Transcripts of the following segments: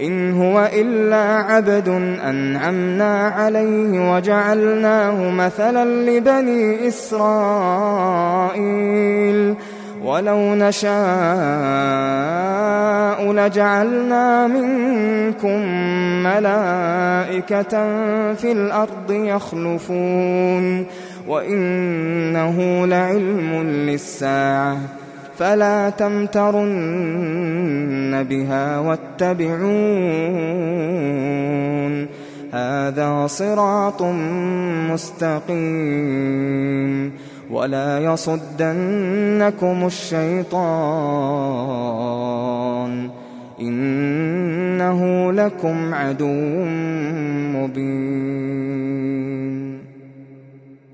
إن هو إلا عبد أنعمنا عليه وجعلناه مثلا لبني إسرائيل. ولو نشاء لجعلنا منكم ملائكة في الأرض يخلفون. وإنه لعلم للساعة. فلا تمترن بها واتبعون. هذا صراط مستقيم. ولا يصدنكم الشيطان. إنه لكم عدو مبين.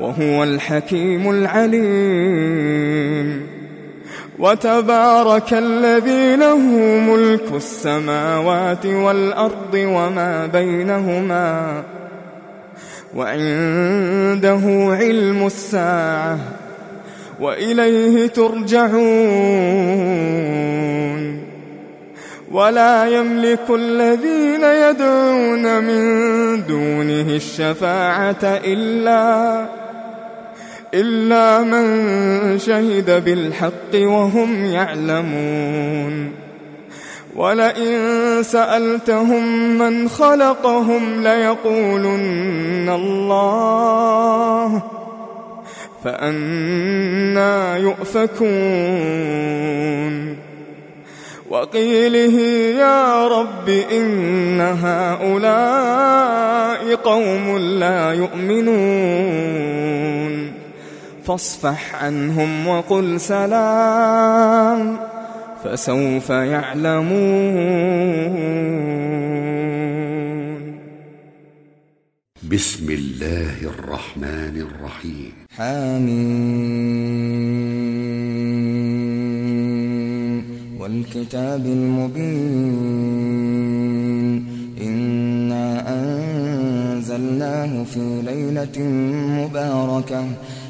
وهو الحكيم العليم. وتبارك الذي له ملك السماوات والأرض وما بينهما. وعنده علم الساعة. وإليه ترجعون. ولا يملك الذين يدعون من دونه الشفاعة إلا إلا من شهد بالحق وهم يعلمون. ولئن سألتهم من خلقهم ليقولن الله. فأنا يؤفكون. وقيله يا رب إن هؤلاء قوم لا يؤمنون. فاصفح عنهم وقل سلام فسوف يعلمون. بسم الله الرحمن الرحيم. حامين والكتاب المبين. إنا أنزلناه في ليلة مباركة.